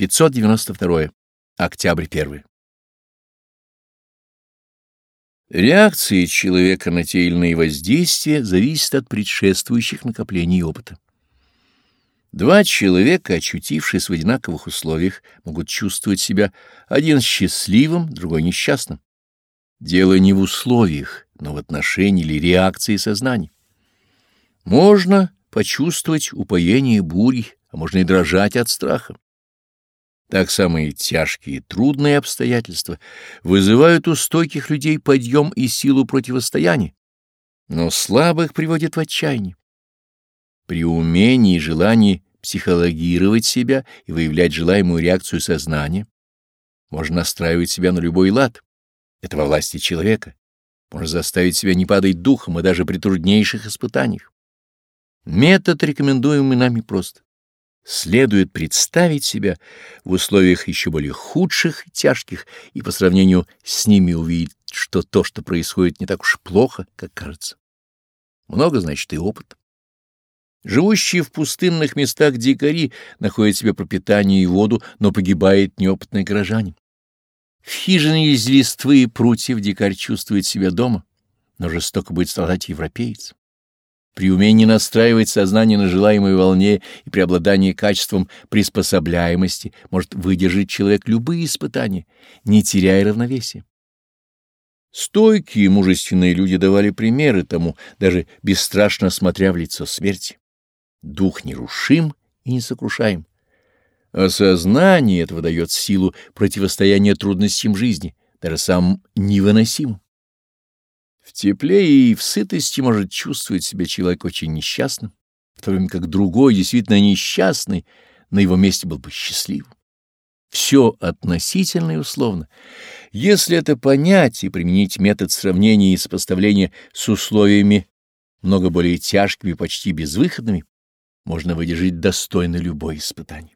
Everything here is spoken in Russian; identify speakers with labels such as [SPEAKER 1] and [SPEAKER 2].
[SPEAKER 1] 592. Октябрь 1. Реакция человека на те или иные воздействия зависит от предшествующих накоплений опыта. Два человека, очутившись в одинаковых условиях, могут чувствовать себя один счастливым, другой несчастным. Дело не в условиях, но в отношении или реакции сознания. Можно почувствовать упоение бури, а можно и дрожать от страха. Так самые тяжкие и трудные обстоятельства вызывают у стойких людей подъем и силу противостояния, но слабых приводят в отчаяние. При умении и желании психологировать себя и выявлять желаемую реакцию сознания можно настраивать себя на любой лад. Это во власти человека. Можно заставить себя не падать духом и даже при труднейших испытаниях. Метод, рекомендуемый нами, прост. Следует представить себя в условиях еще более худших тяжких, и по сравнению с ними увидеть, что то, что происходит, не так уж плохо, как кажется. Много, значит, и опыт. Живущие в пустынных местах дикари находят себе пропитание и воду, но погибает неопытный горожанин. В хижине из листвы и прутьев дикарь чувствует себя дома, но жестоко будет страдать европеец. При умении настраивать сознание на желаемой волне и при обладании качеством приспособляемости может выдержать человек любые испытания, не теряя равновесия. Стойкие мужественные люди давали примеры тому, даже бесстрашно смотря в лицо смерти. Дух нерушим и несокрушаем. Осознание этого дает силу противостояния трудностям жизни, даже самым невыносимым. В тепле и в сытости может чувствовать себя человек очень несчастным, в то время как другой, действительно несчастный, на его месте был бы счастливым. Все относительно и условно. Если это понять и применить метод сравнения и сопоставления с условиями много более тяжкими почти безвыходными, можно выдержать достойно любое испытание.